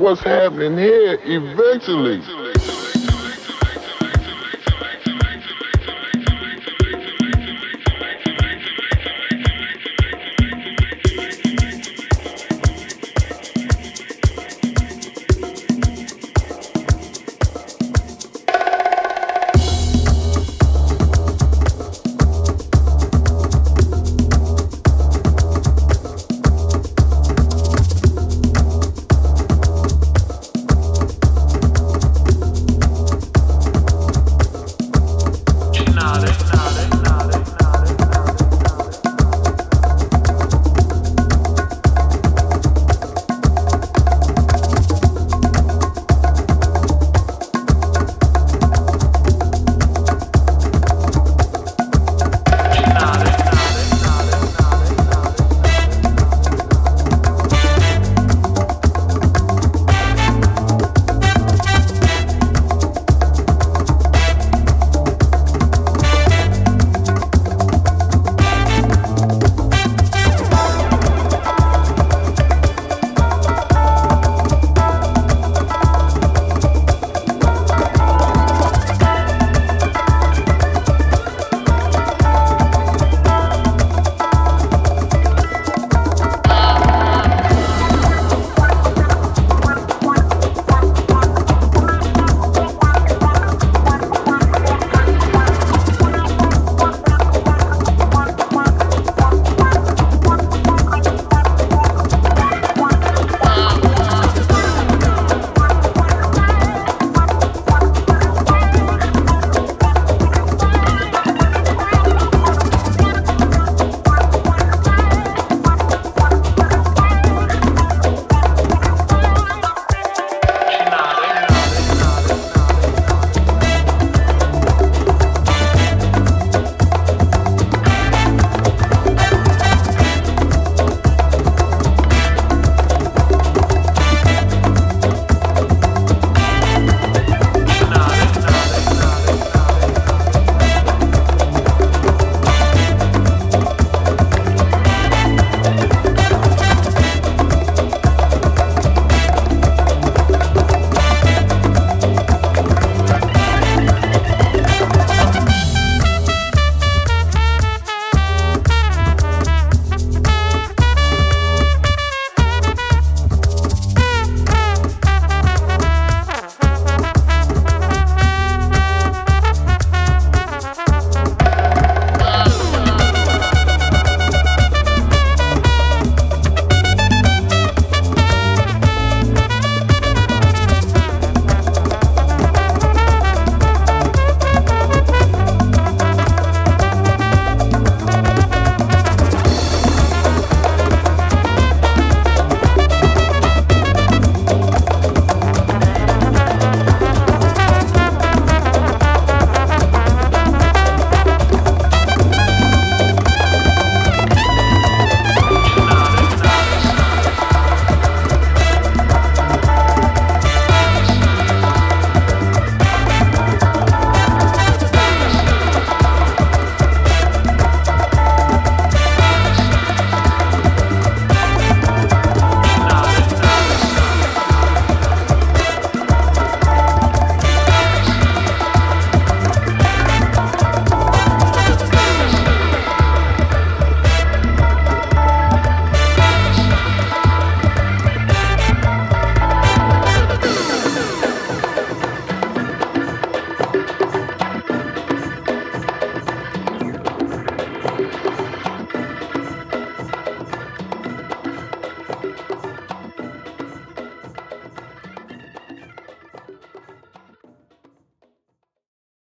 what's happening here eventually.